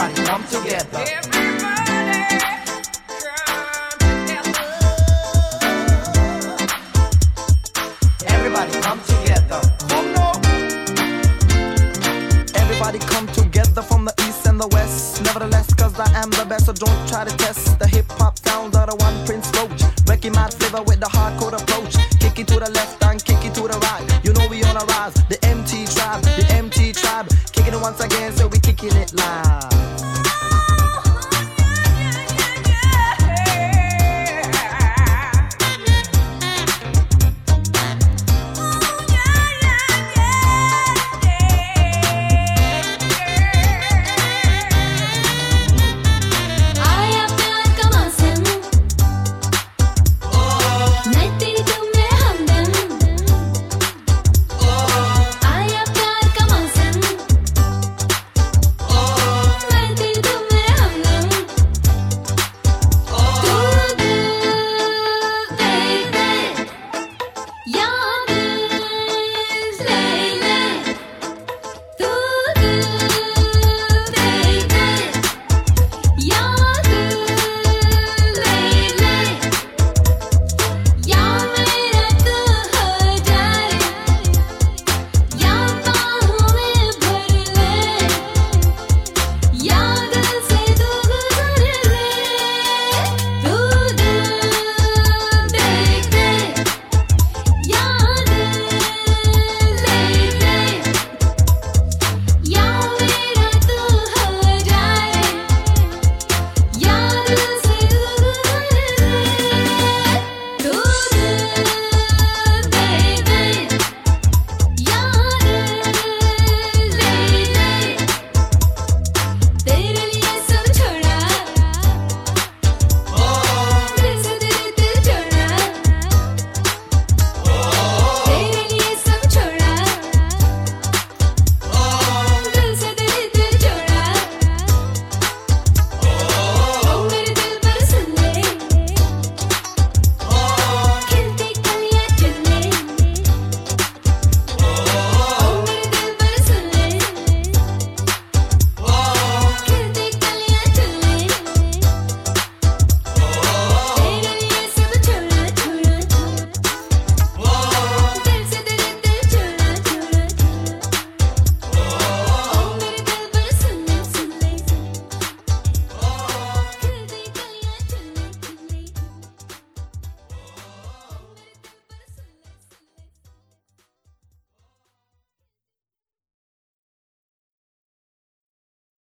Everybody come together. Everybody come together. Come together. Oh no. Everybody come together from the east and the west. Nevertheless, cause I am the best, so don't try to test the hip hop sound of the one Prince Roach. Breaking my flavor with the hardcore approach. Kick it to the left and kick it to the right. You know we on a rise. The MT tribe, the MT tribe. Kicking it once again, so we kicking it live.